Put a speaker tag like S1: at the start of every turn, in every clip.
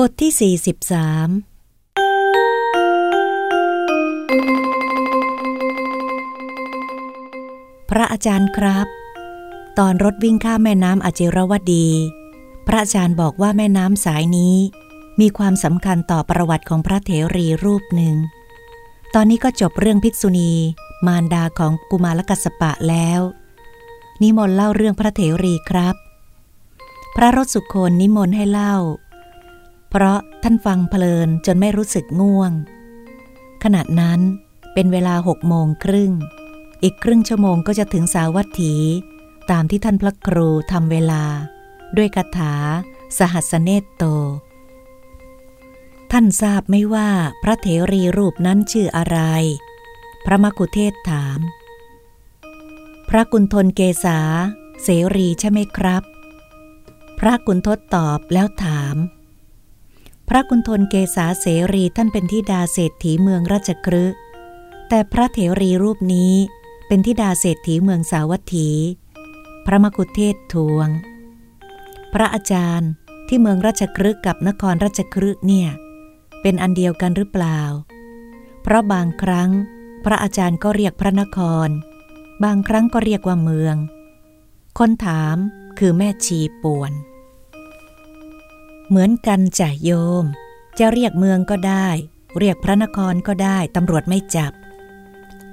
S1: บทที่ 43 พระอาจารย์ครับ ตอนรถวิ่งข้ามแม่น้ำอจิรวดี พระอาจารย์บอกว่าแม่น้ำสายนี้ มีความสำคัญต่อประวัติของพระเถรีรูปหนึ่ง ตอนนี้ก็จบเรื่องภิกษุณี มารดาของกุมารกัสปะแล้ว นิมนต์เล่าเรื่องพระเถรีครับ พระรถสุคนนิมนต์ให้เล่า เพราะท่านฟังเพลินจนไม่รู้สึกง่วง ขณะนั้นเป็นเวลาหกโมงครึ่ง อีกครึ่งชั่วโมงก็จะถึงสาวัตถี ตามที่ท่านพระครูทำเวลา ด้วยคาถาสหัสเนตโต ท่านทราบไม่ว่าพระเถรีรูปนั้นชื่ออะไร พระมกุเทศถาม พระกุณฑลเกษาเสรีใช่ไหมครับ พระกุณทศตอบแล้วถาม พระกุณฑลเกษาเสรีท่านเป็นที่ดาเศรษฐีเมืองราชครึแต่พระเถรีรูปนี้เป็นที่ดาเศรษฐีเมืองสาวัตถี พระมกุเทศทวง พระอาจารย์ที่เมืองราชครึกับนครราชครึเนี่ย เป็นอันเดียวกันหรือเปล่า เพราะบางครั้ง พระอาจารย์ก็เรียกพระนคร บางครั้งก็เรียกว่าเมือง คนถามคือแม่ชีป่วน เหมือนกันจ่ะโยม จะเรียกเมืองก็ได้ เรียกพระนครก็ได้ตำรวจไม่จับ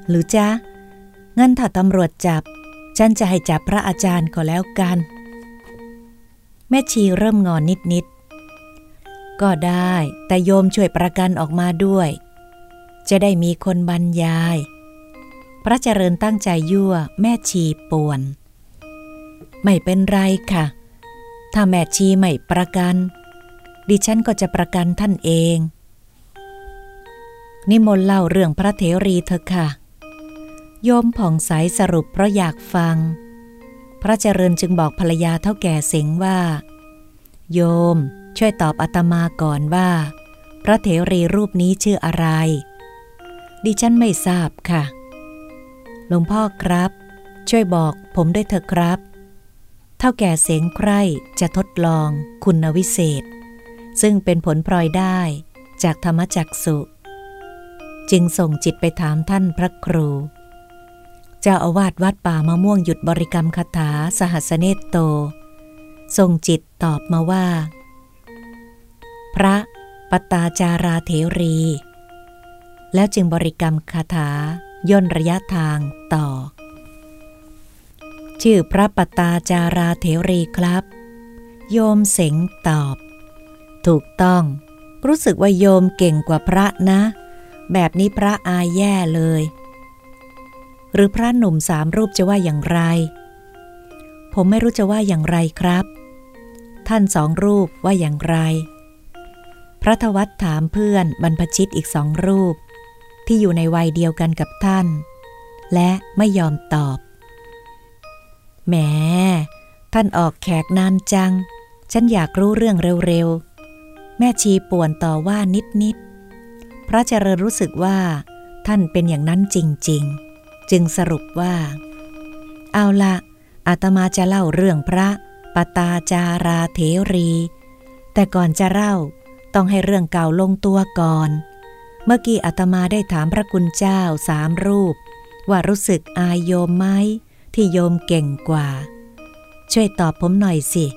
S1: หรือจ๊ะงั้นถ้าตำรวจจับ ฉันจะให้จับพระอาจารย์ก็แล้วกัน แม่ชีเริ่มงอนนิดๆก็ได้ แต่โยมช่วยประกันออกมาด้วย จะได้มีคนบรรยาย พระเจริญตั้งใจยั่ว แม่ชีป่วน ไม่เป็นไรค่ะ ถ้าแม่ชีไม่ประกัน ดิฉันก็จะประกันท่านเอง นิมนต์เล่าเรื่องพระเถรีเถอะค่ะ โยมผ่องใสสรุปเพราะอยากฟัง พระเจริญจึงบอกภรรยาเท่าแก่เสงว่า โยมช่วยตอบอาตมาก่อนว่า พระเถรีรูปนี้ชื่ออะไร ดิฉันไม่ทราบค่ะหลวงพ่อครับ ช่วยบอกผมด้วยเถอะครับ เท่าแก่เสงใครจะทดลองคุณวิเศษ ซึ่งเป็นผลพลอยได้จากธรรมจักสุ จึงส่งจิตไปถามท่านพระครู เจ้าอาวาสวัดป่ามะม่วงหยุดบริกรรมคาถาสหัสเนตโต ส่งจิตตอบมาว่า พระปตาจาราเถรี แล้วจึงบริกรรมคาถาย่นระยะทางต่อ ชื่อพระปตาจาราเถรีครับ โยมเสงตอบ ถูกต้อง รู้สึกว่าโยมเก่งกว่าพระนะ แบบนี้พระอายแย่เลย หรือพระหนุ่มสามรูปจะว่าอย่างไร ผมไม่รู้จะว่าอย่างไรครับ ท่านสองรูปว่าอย่างไร พระทวัตถามเพื่อนบรรพชิตอีกสองรูป ที่อยู่ในวัยเดียวกันกับท่าน และไม่ยอมตอบ แหม ท่านออกแขกนานจัง ฉันอยากรู้เรื่องเร็วๆ แม่ชีป่วนต่อว่านิดๆ พระเจริญรู้สึกว่า ท่านเป็นอย่างนั้นจริง ๆ จึงสรุปว่า เอาละอาตมาจะเล่าเรื่องพระปตาจาราเถรี แต่ก่อนจะเล่าต้องให้เรื่องเก่าลงตัวก่อน เมื่อกี้อาตมาได้ถามพระคุณเจ้าสามรูป ว่ารู้สึกอายโยมไหมที่โยมเก่งกว่า ช่วยตอบผมหน่อยสิ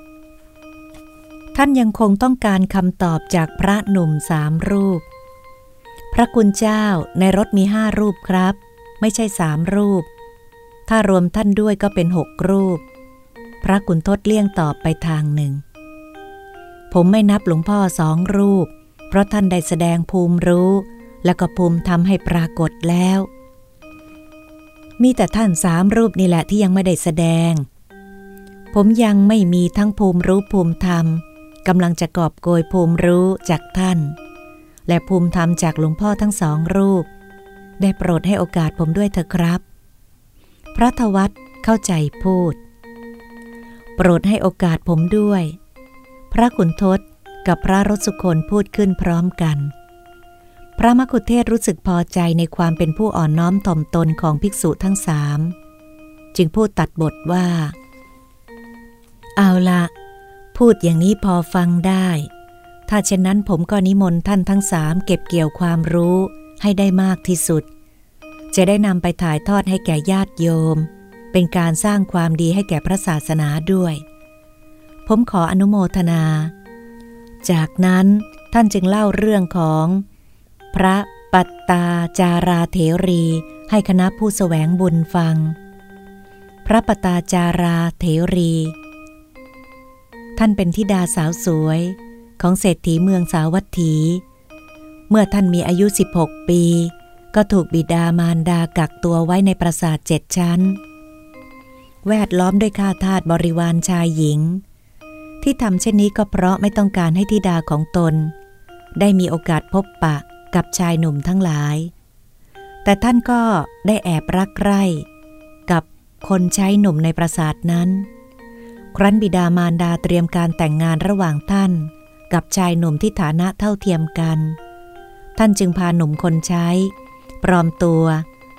S1: ท่านยังคงต้องการคำตอบจากพระหนุ่มสามรูป พระคุณเจ้าในรถมีห้ารูปครับ ไม่ใช่สามรูป ถ้ารวมท่านด้วยก็เป็นหกรูป พระกุณทศเลี่ยงตอบไปทางหนึ่ง ผมไม่นับหลวงพ่อสองรูป เพราะท่านได้แสดงภูมิรู้ และก็ภูมิทำให้ปรากฏแล้ว มีแต่ท่านสามรูปนี่แหละที่ยังไม่ได้แสดง ผมยังไม่มีทั้งภูมิรู้ภูมิธรรม กำลังจะกอบโกยภูมิรู้จากท่าน และภูมิธรรมจากหลวงพ่อทั้งสองรูป ได้โปรดให้โอกาสผมด้วยเถอะครับ พระทวัตเข้าใจพูด โปรดให้โอกาสผมด้วย พระขุนทศกับพระรสุคนพูดขึ้นพร้อมกัน พระมคุเทศรู้สึกพอใจในความเป็นผู้อ่อนน้อมถ่อมตนของภิกษุทั้งสาม จึงพูดตัดบทว่า เอาละ พูดอย่างนี้พอฟังได้ ถ้าเช่นนั้นผมก็นิมนต์ท่านทั้งสามเก็บเกี่ยวความรู้ให้ได้มากที่สุด จะได้นำไปถ่ายทอดให้แก่ญาติโยม เป็นการสร้างความดีให้แก่พระศาสนาด้วย ผมขออนุโมทนา จากนั้นท่านจึงเล่าเรื่องของ พระปัตตาจาราเถรีให้คณะผู้สแสวงบุญฟัง พระปตาจาราเถรี ท่านเป็นธิดาสาวสวย ของเศรษฐีเมืองสาวัตถี เมื่อท่านมีอายุ 16 ปี ก็ถูกบิดามารดากักตัวไว้ในปราสาทเจ็ดชั้น แวดล้อมด้วยข้าทาสบริวารชายหญิง ที่ทำเช่นนี้ก็เพราะไม่ต้องการให้ธิดาของตน ได้มีโอกาสพบปะกับชายหนุ่มทั้งหลาย แต่ท่านก็ได้แอบรักใคร่กับคนใช้หนุ่มในปราสาทนั้น ครั้นบิดามารดาเตรียมการแต่งงานระหว่างท่าน กับชายหนุ่มที่ฐานะเท่าเทียมกัน ท่านจึงพาหนุ่มคนใช้ ปลอมตัว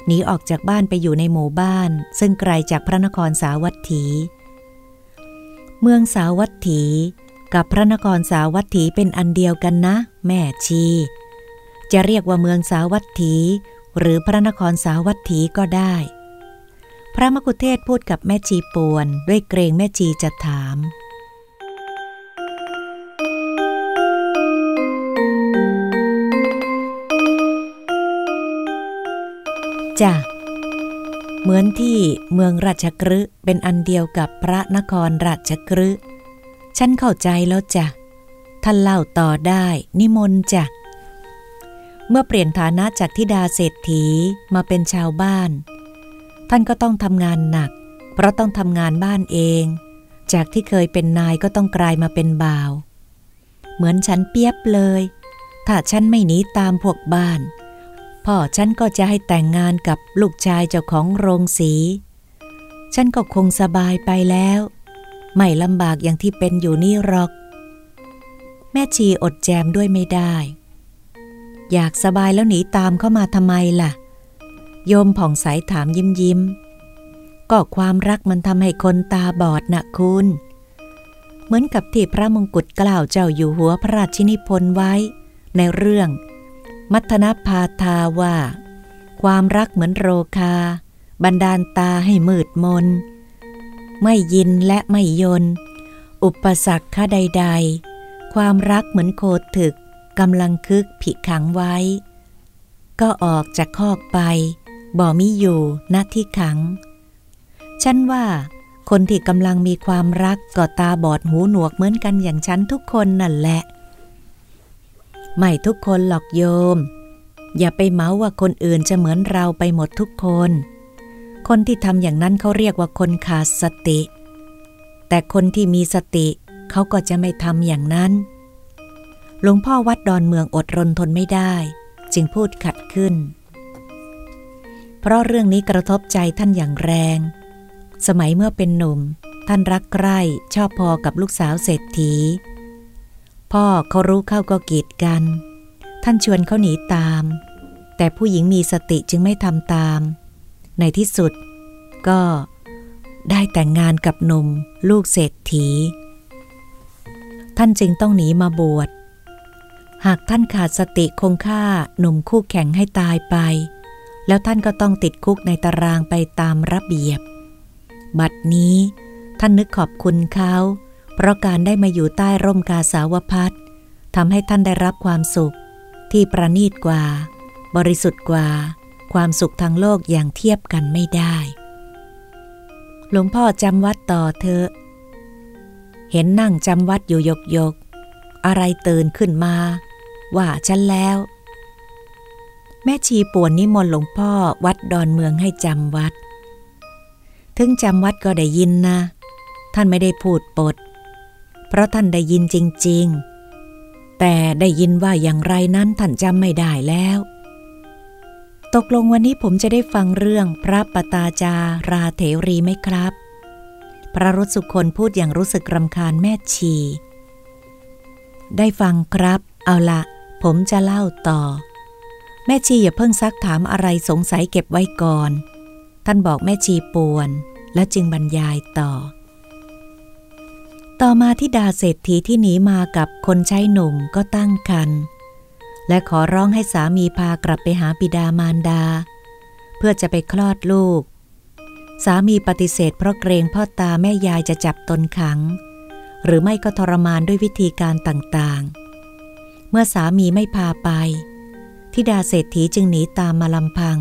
S1: หนีออกจากบ้านไปอยู่ในหมู่บ้าน ซึ่งไกลจากพระนครสาวัตถี เมืองสาวัตถี กับพระนครสาวัตถีเป็นอันเดียวกันนะ แม่ชี จะเรียกว่าเมืองสาวัตถี หรือพระนครสาวัตถีก็ได้ พระมกุเทศพูดกับแม่ชีปวน ด้วยเกรงแม่ชีจะถาม จ้ะ เหมือนที่เมืองราชกฤห์เป็นอันเดียวกับพระนครราชกฤห์ฉันเข้าใจแล้วจ้ะ ท่านเล่าต่อได้นิมนต์จ้ะ เมื่อเปลี่ยนฐานะจากทิดาเศรษฐีมาเป็นชาวบ้าน ท่านก็ต้องทำงานหนัก เพราะต้องทำงานบ้านเอง จากที่เคยเป็นนายก็ต้องกลายมาเป็นบ่าว เหมือนฉันเปียบเลย ถ้าฉันไม่หนีตามพวกบ้าน พ่อฉันก็จะให้แต่งงานกับลูกชายเจ้าของโรงสี ฉันก็คงสบายไปแล้ว ไม่ลำบากอย่างที่เป็นอยู่นี่หรอก แม่ชีอดแจมด้วยไม่ได้ อยากสบายแล้วหนีตามเข้ามาทำไมล่ะ โยมผ่องใสถามยิ้มยิ้ม ก็ความรักมันทำให้คนตาบอดนะคุณ เหมือนกับที่พระมงกุฎกล่าวเจ้าอยู่หัวพระราชินิพนธ์ไว้ ในเรื่อง มัทนพาทาว่า ความรักเหมือนโรคา บันดาลตาให้มืดมน ไม่ยินและไม่ยน อุปสรรคใด ๆ ความรักเหมือนโคถึกกำลังคึกผิขังไว้ ก็ออกจากคอกไป บ่มิอยู่ณที่ขัง ฉันว่า คนที่กำลังมีความรักก็ตาบอดหูหนวกเหมือนกันอย่างฉันทุกคนนั่นแหละ ไม่ทุกคนหลอกโยม อย่าไปเมาว่าคนอื่นจะเหมือนเราไปหมดทุกคน คนที่ทำอย่างนั้นเขาเรียกว่าคนขาดสติ แต่คนที่มีสติเขาก็จะไม่ทำอย่างนั้น หลวงพ่อวัดดอนเมืองอดรนทนไม่ได้ จึงพูดขัดขึ้น เพราะเรื่องนี้กระทบใจท่านอย่างแรง สมัยเมื่อเป็นหนุ่ม ท่านรักใคร่ชอบพอกับลูกสาวเศรษฐี พ่อเขารู้เข้าก็กีดกัน ท่านชวนเขาหนีตาม แต่ผู้หญิงมีสติจึงไม่ทำตาม ในที่สุด ก็ได้แต่งงานกับหนุ่มลูกเศรษฐี ท่านจึงต้องหนีมาบวชหากท่านขาดสติคงฆ่าหนุ่มคู่แข่งให้ตายไป แล้วท่านก็ต้องติดคุกในตารางไปตามระเบียบ บัดนี้ท่านนึกขอบคุณเขา เพราะการได้มาอยู่ใต้ร่มกาสาวพัดทำให้ท่านได้รับความสุข ที่ประณีตกว่า บริสุทธิ์กว่า ความสุขทางโลกอย่างเทียบกันไม่ได้ หลวงพ่อจำวัดต่อเธอเห็นนั่งจำวัดอยู่ยกยกอะไรตื่นขึ้นมา ว่าฉันแล้ว แม่ชีป่วนนิมนต์หลวงพ่อวัดดอนเมืองให้จำวัด ถึงจำวัดก็ได้ยินนะ ท่านไม่ได้พูดปด เพราะท่านได้ยินจริง ๆ แต่ได้ยินว่าอย่างไรนั้นท่านจำไม่ได้แล้ว ตกลงวันนี้ผมจะได้ฟังเรื่องพระปตาจาราเถรีไหมครับ พระรสุคนพูดอย่างรู้สึกรำคาญแม่ชี ได้ฟังครับ เอาละผมจะเล่าต่อ แม่ชีอย่าเพิ่งซักถามอะไรสงสัยเก็บไว้ก่อน ท่านบอกแม่ชีปวน และจึงบรรยายต่อ ต่อมาที่ดาเศรษฐีที่หนีมากับคนใช้หนุ่มก็ตั้งคัน และขอร้องให้สามีพากลับไปหาบิดามารดา เพื่อจะไปคลอดลูก สามีปฏิเสธเพราะเกรงพ่อตาแม่ยายจะจับตนขัง หรือไม่ก็ทรมานด้วยวิธีการต่างๆ เมื่อสามีไม่พาไป ทิดาเศรษฐีจึงหนีตามมาลำพัง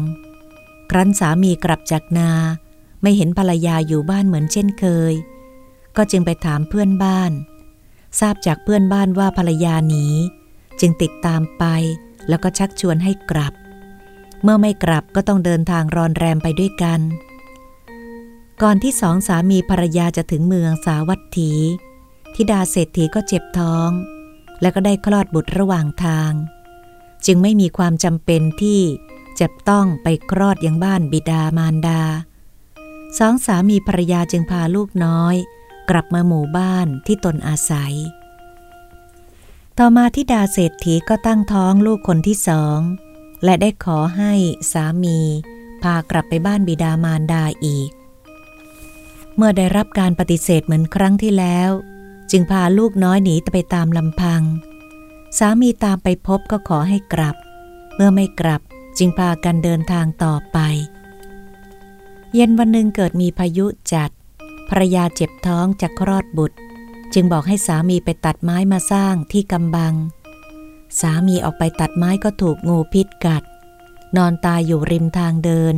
S1: ครั้นสามีกลับจากนา ไม่เห็นภรรยาอยู่บ้านเหมือนเช่นเคย ก็จึงไปถามเพื่อนบ้าน ทราบจากเพื่อนบ้านว่าภรรยาหนี จึงติดตามไป แล้วก็ชักชวนให้กลับ เมื่อไม่กลับก็ต้องเดินทางรอนแรมไปด้วยกัน ก่อนที่สองสามีภรรยาจะถึงเมืองสาวัตถีทิดาเศรษฐีก็เจ็บท้อง แล้วก็ได้คลอดบุตรระหว่างทาง จึงไม่มีความจำเป็นที่จะต้องไปคลอดยังบ้านบิดามารดา สองสามีภรรยาจึงพาลูกน้อย กลับมาหมู่บ้านที่ตนอาศัย ต่อมาที่ดาเศรษฐีก็ตั้งท้องลูกคนที่สอง และได้ขอให้สามี พากลับไปบ้านบิดามารดาอีก เมื่อได้รับการปฏิเสธเหมือนครั้งที่แล้ว จึงพาลูกน้อยหนีไปตามลำพัง สามีตามไปพบก็ขอให้กลับ เมื่อไม่กลับจึงพากันเดินทางต่อไป เย็นวันหนึ่งเกิดมีพายุจัดภรรยาเจ็บท้องจากคลอดบุตร จึงบอกให้สามีไปตัดไม้มาสร้างที่กำบัง สามีออกไปตัดไม้ก็ถูกงูพิษกัด นอนตายอยู่ริมทางเดิน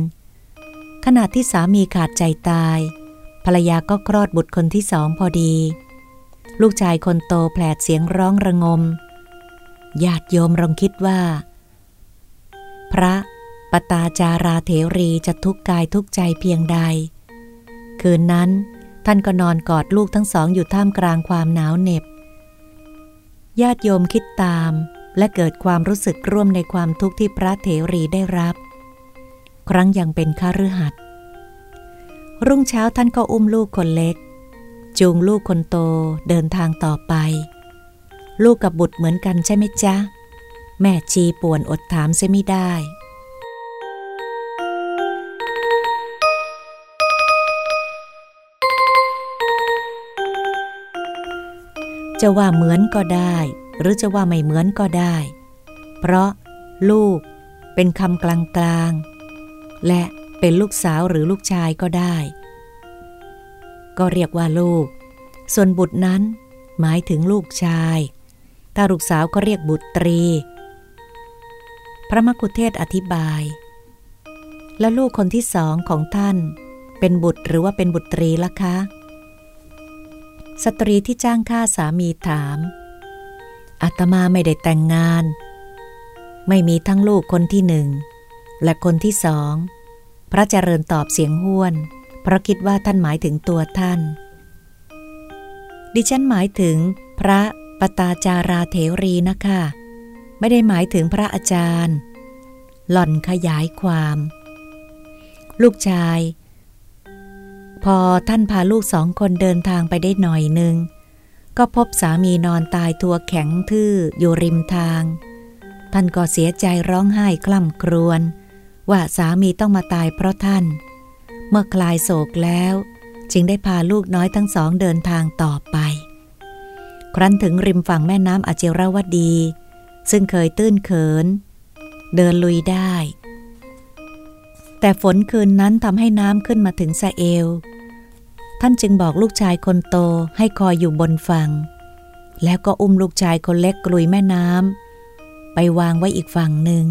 S1: ขณะที่สามีขาดใจตาย ภรรยาก็คลอดบุตรคนที่สองพอดี ลูกชายคนโตแผลดเสียงร้องระงม ญาติโยมลองคิดว่า พระปตาจาราเถรีจะทุกกายทุกใจเพียงใด คืนนั้นท่านก็นอนกอดลูกทั้งสองอยู่ท่ามกลางความหนาวเหน็บ ญาติโยมคิดตามและเกิดความรู้สึกร่วมในความทุกข์ที่พระเถรีได้รับ ครั้งยังเป็นข้ารือหัดรุ่งเช้าท่านก็อุ้มลูกคนเล็ก จูงลูกคนโตเดินทางต่อไป ลูกกับบุตรเหมือนกันใช่ไหมจ๊ะ แม่ชีป่วนอดถามเสียไม่ได้ จะว่าเหมือนก็ได้ หรือจะว่าไม่เหมือนก็ได้ เพราะ ลูก เป็นคำกลางๆ และเป็นลูกสาวหรือลูกชายก็ได้ ก็เรียกว่าลูก ส่วนบุตรนั้น หมายถึงลูกชาย ถ้าลูกสาวก็เรียกบุตรี พระมกุเทศอธิบาย แล้วลูกคนที่สองของท่าน เป็นบุตรหรือว่าเป็นบุตรีล่ะคะ สตรีที่จ้างฆ่าสามีถามอาตมาไม่ได้แต่งงาน ไม่มีทั้งลูกคนที่หนึ่ง และคนที่สอง พระเจริญตอบเสียงห้วน เพราะคิดว่าท่านหมายถึงตัวท่าน ดิฉันหมายถึงพระ ปตาจาราเถรีนะคะ ไม่ได้หมายถึงพระอาจารย์ หล่อนขยายความ ลูกชาย พอท่านพาลูกสองคนเดินทางไปได้หน่อยหนึ่งก็พบสามีนอนตายตัวแข็งทื่ออยู่ริมทาง ท่านก็เสียใจร้องไห้คล่ำครวญว่าสามีต้องมาตายเพราะท่าน เมื่อคลายโศกแล้ว จึงได้พาลูกน้อยทั้งสองเดินทางต่อไป ครั้นถึงริมฝั่งแม่น้ำอเจรวดี ซึ่งเคยตื้นเขิน เดินลุยได้ แต่ฝนคืนนั้นทำให้น้ำขึ้นมาถึงสะเอว ท่านจึงบอกลูกชายคนโตให้คอยอยู่บนฝั่ง แล้วก็อุ้มลูกชายคนเล็กกลุยแม่น้ำไปวางไว้อีกฝั่งหนึ่ง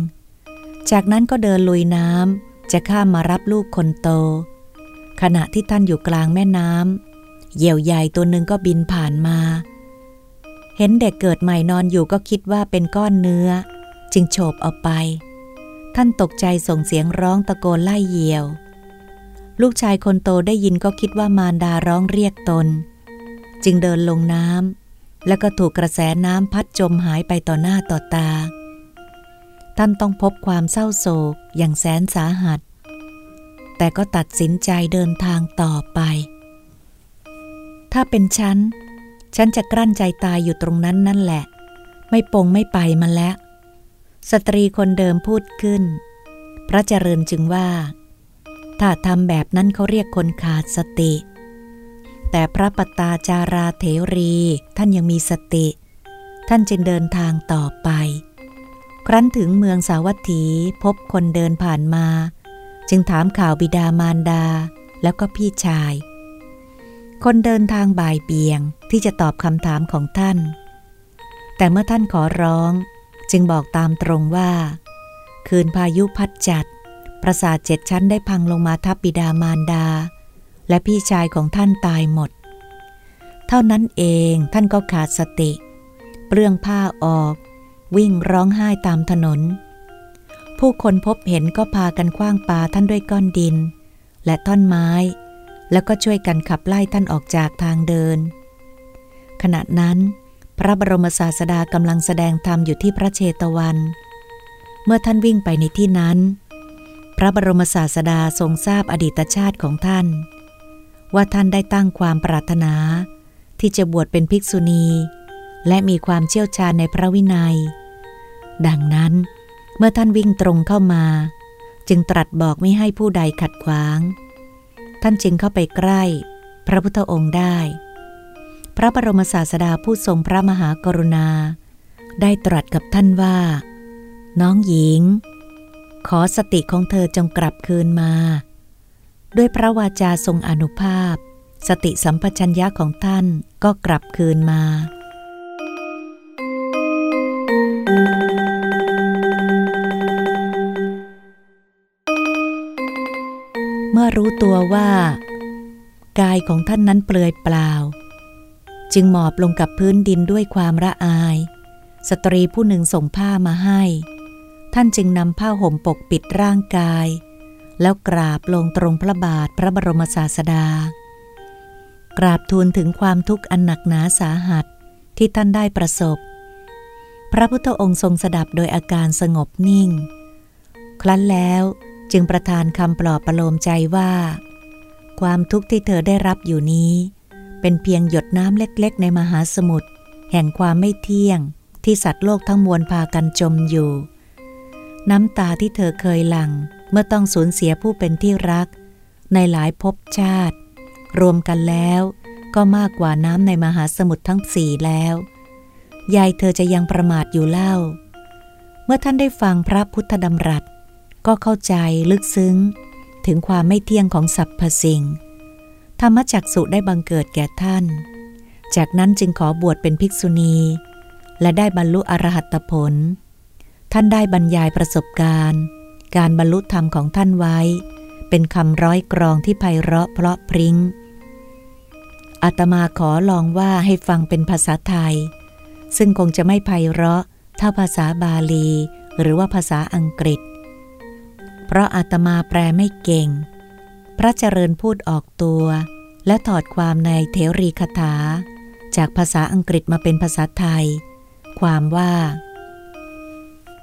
S1: จากนั้นก็เดินลุยน้ำจะข้ามมารับลูกคนโต ขณะที่ท่านอยู่กลางแม่น้ำเหยี่ยวใหญ่ตัวหนึ่งก็บินผ่านมา เห็นเด็กเกิดใหม่นอนอยู่ก็คิดว่าเป็นก้อนเนื้อ จึงโฉบเอาไป ท่านตกใจส่งเสียงร้องตะโกนไล่เหยี่ยว ลูกชายคนโตได้ยินก็คิดว่ามารดาร้องเรียกตน จึงเดินลงน้ำแล้วก็ถูกกระแสน้ำพัดจมหายไปต่อหน้าต่อตา ท่านต้องพบความเศร้าโศกอย่างแสนสาหัส แต่ก็ตัดสินใจเดินทางต่อไป ถ้าเป็นฉัน ฉันจะกลั้นใจตายอยู่ตรงนั้นนั่นแหละ ไม่ปงไม่ไปมาแล้ว สตรีคนเดิมพูดขึ้น พระเจริญจึงว่า ถ้าทำแบบนั้นเขาเรียกคนขาดสติ แต่พระปตาจาราเถรีท่านยังมีสติ ท่านจึงเดินทางต่อไป ครั้นถึงเมืองสาวัตถีพบคนเดินผ่านมา จึงถามข่าวบิดามารดาแล้วก็พี่ชาย คนเดินทางบ่ายเบียง ที่จะตอบคำถามของท่าน แต่เมื่อท่านขอร้องจึงบอกตามตรงว่า คืนพายุพัดจัด ประสาทเจ็ดชั้นได้พังลงมาทับบิดามารดา และพี่ชายของท่านตายหมด เท่านั้นเองท่านก็ขาดสติ เปลื้องผ้าออก วิ่งร้องไห้ตามถนน ผู้คนพบเห็นก็พากันคว้างปาท่านด้วยก้อนดิน และท่อนไม้ แล้วก็ช่วยกันขับไล่ท่านออกจากทางเดิน ขณะนั้น พระบรมศาสดากำลังแสดงธรรมอยู่ที่พระเชตวัน เมื่อท่านวิ่งไปในที่นั้น พระบรมศาสดาทรงทราบอดีตชาติของท่าน ว่าท่านได้ตั้งความปรารถนา ที่จะบวชเป็นภิกษุณี และมีความเชี่ยวชาญในพระวินัย ดังนั้น เมื่อท่านวิ่งตรงเข้ามา จึงตรัสบอกไม่ให้ผู้ใดขัดขวาง ท่านจึงเข้าไปใกล้ พระพุทธองค์ได้ พระบรมศาสดาผู้ทรงพระมหากรุณา ได้ตรัสกับท่านว่า น้องหญิง ขอสติของเธอจงกลับคืนมา ด้วยพระวาจาทรงอนุภาพ สติสัมปชัญญะของท่านก็กลับคืนมาเมื่อรู้ตัวว่า กายของท่านนั้นเปลือยเปล่า จึงหมอบลงกับพื้นดินด้วยความระอาย สตรีผู้หนึ่งส่งผ้ามาให้ ท่านจึงนำผ้าห่มปกปิดร่างกาย แล้วกราบลงตรงพระบาทพระบรมศาสดา กราบทูลถึงความทุกข์อันหนักหนาสาหัสที่ท่านได้ประสบ พระพุทธองค์ทรงสดับโดยอาการสงบนิ่ง ครั้นแล้วจึงประทานคำปลอบประโลมใจว่า ความทุกข์ที่เธอได้รับอยู่นี้ เป็นเพียงหยดน้ำเล็กๆ ในมหาสมุทรแห่งความไม่เที่ยงที่สัตว์โลกทั้งมวลพากันจมอยู่ น้ำตาที่เธอเคยหลั่งเมื่อต้องสูญเสียผู้เป็นที่รัก ในหลายภพชาติ รวมกันแล้วก็มากกว่าน้ำในมหาสมุทรทั้งสี่แล้ว ยายเธอจะยังประมาทอยู่เล่า เมื่อท่านได้ฟังพระพุทธดำรัส ก็เข้าใจลึกซึ้ง ถึงความไม่เที่ยงของสรรพสิ่ง ธรรมจักสุได้บังเกิดแก่ท่าน จากนั้นจึงขอบวชเป็นภิกษุณี และได้บรรลุอรหัตผล ท่านได้บรรยายประสบการณ์ การบรรลุธรรมของท่านไว้ เป็นคำร้อยกรองที่ไพเราะเพราะพริง้งอาตมาขอลองว่าให้ฟังเป็นภาษาไทย ซึ่งคงจะไม่ไพเราะเท่าภาษาบาลี หรือว่าภาษาอังกฤษ เพราะอาตมาแปลไม่เก่ง พระเจริญพูดออกตัว และถอดความในเทรีคาถา จากภาษาอังกฤษมาเป็นภาษาไทย ความว่า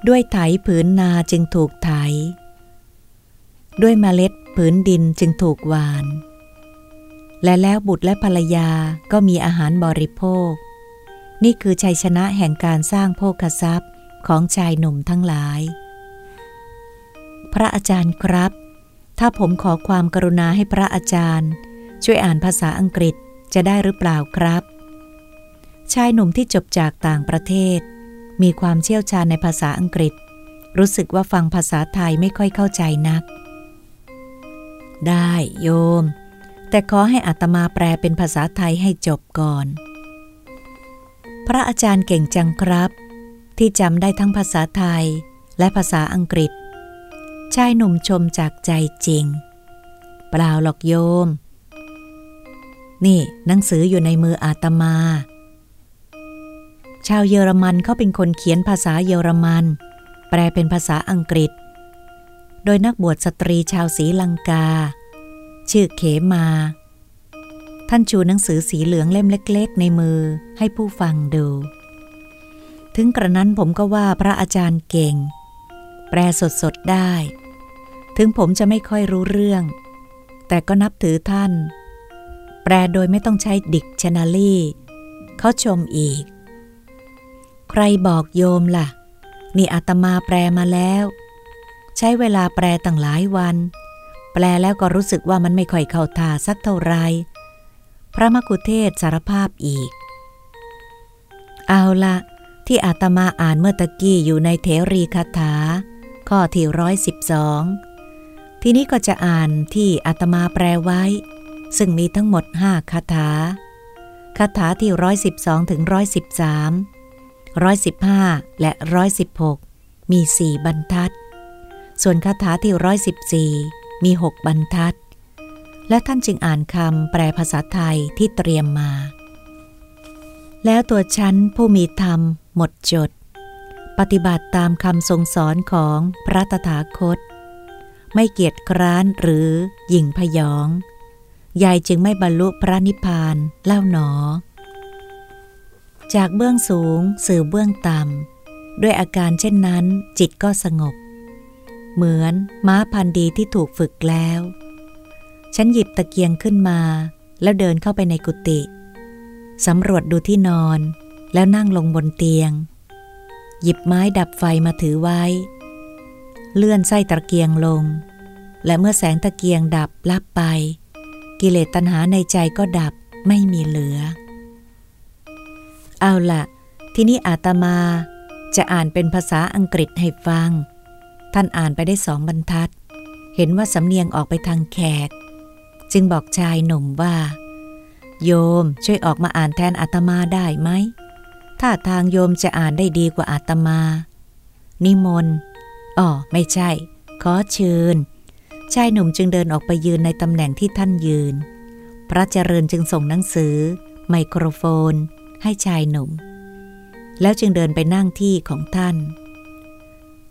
S1: ด้วยไถผืนนาจึงถูกไถ ด้วยเมล็ดผืนดินจึงถูกหวาน และแล้วบุตรและภรรยาก็มีอาหารบริโภค นี่คือชัยชนะแห่งการสร้างโภคทรัพย์ของชายหนุ่มทั้งหลาย พระอาจารย์ครับ ถ้าผมขอความกรุณาให้พระอาจารย์ ช่วยอ่านภาษาอังกฤษจะได้หรือเปล่าครับ ชายหนุ่มที่จบจากต่างประเทศ มีความเชี่ยวชาญในภาษาอังกฤษ รู้สึกว่าฟังภาษาไทยไม่ค่อยเข้าใจนัก ได้โยม แต่ขอให้อัตมาแปลเป็นภาษาไทยให้จบก่อน พระอาจารย์เก่งจังครับ ที่จำได้ทั้งภาษาไทยและภาษาอังกฤษ ชายหนุ่มชมจากใจจริง เปล่าหรอกโยม นี่หนังสืออยู่ในมืออาตมา ชาวเยอรมันเขาเป็นคนเขียนภาษาเยอรมัน แปลเป็นภาษาอังกฤษ โดยนักบวชสตรีชาวศรีลังกา ชื่อเขมา ท่านชูหนังสือสีเหลืองเล่มเล็ก ๆ ในมือให้ผู้ฟังดู ถึงกระนั้นผมก็ว่าพระอาจารย์เก่งแปลสดๆได้ ถึงผมจะไม่ค่อยรู้เรื่อง แต่ก็นับถือท่าน แปลโดยไม่ต้องใช้ดิกชนารีเขาชมอีก ใครบอกโยมละ่ะ นี่อาตมาแปลมาแล้ว ใช้เวลาแปลตั้งหลายวัน แปลแล้วก็รู้สึกว่ามันไม่ค่อยเข้าท่าสักเท่าไรพระมกุเทศสารภาพอีก เอาละที่อาตมาอ่านเมื่อตะกี้อยู่ในเทรีคาถา ข้อที่ร้อยสิบสอง ทีนี้ก็จะอ่านที่อาตมาแปลไว้ ซึ่งมีทั้งหมดห้าคาถาคาถาที่ร้อยสิบสองถึงร้อยสิบสามร้อยสิบห้าและร้อยสิบหกมีสี่บรรทัด ส่วนคาถาที่ร้อยสิบสี่มีหกบรรทัด และท่านจึงอ่านคำแปลภาษาไทยที่เตรียมมา แล้วตัวฉันผู้มีธรรมหมดจด ปฏิบัติตามคำทรงสอนของพระตถาคต ไม่เกียจคร้านหรือหยิ่งพยอง ยายจึงไม่บรรลุพระนิพพานเล่าหนอ จากเบื้องสูงสู่เบื้องต่ำด้วยอาการเช่นนั้นจิตก็สงบ เหมือนม้าพันดีที่ถูกฝึกแล้ว ฉันหยิบตะเกียงขึ้นมา แล้วเดินเข้าไปในกุฏิสำรวจดูที่นอนแล้วนั่งลงบนเตียง หยิบไม้ดับไฟมาถือไว้ เลื่อนไส้ตะเกียงลง และเมื่อแสงตะเกียงดับลับไป กิเลสตัณหาในใจก็ดับไม่มีเหลือ เอาละทีนี้อาตมาจะอ่านเป็นภาษาอังกฤษให้ฟัง ท่านอ่านไปได้สองบรรทัด เห็นว่าสำเนียงออกไปทางแขก จึงบอกชายหนุ่มว่า โยมช่วยออกมาอ่านแทนอาตมาได้ไหมถ้าทางโยมจะอ่านได้ดีกว่าอาตมา นิมนต์ อ๋อไม่ใช่ ขอเชิญ ชายหนุ่มจึงเดินออกไปยืนในตำแหน่งที่ท่านยืน พระเจริญจึงส่งหนังสือ ไมโครโฟน ให้ชายหนุ่ม แล้วจึงเดินไปนั่งที่ของท่าน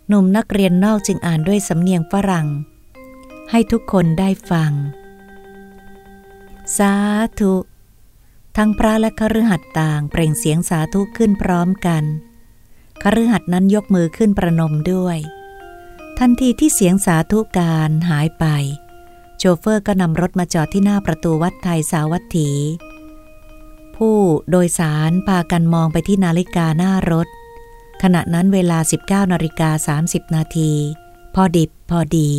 S1: หนุ่มนักเรียนนอกจึงอ่านด้วยสำเนียงฝรั่ง ให้ทุกคนได้ฟัง สาธุทั้งพระและคฤหัสถ์ต่างเปล่งเสียงสาธุขึ้นพร้อมกันคฤหัสถ์นั้นยกมือขึ้นประนมด้วย ทันทีที่เสียงสาธุการหายไป โชเฟอร์ก็นำรถมาจอดที่หน้าประตูวัดไทยสาวัตถี ผู้โดยสารพากันมองไปที่นาฬิกาหน้ารถ ขณะนั้นเวลา 19นาฬิกา30 นาที พอดิบพอดี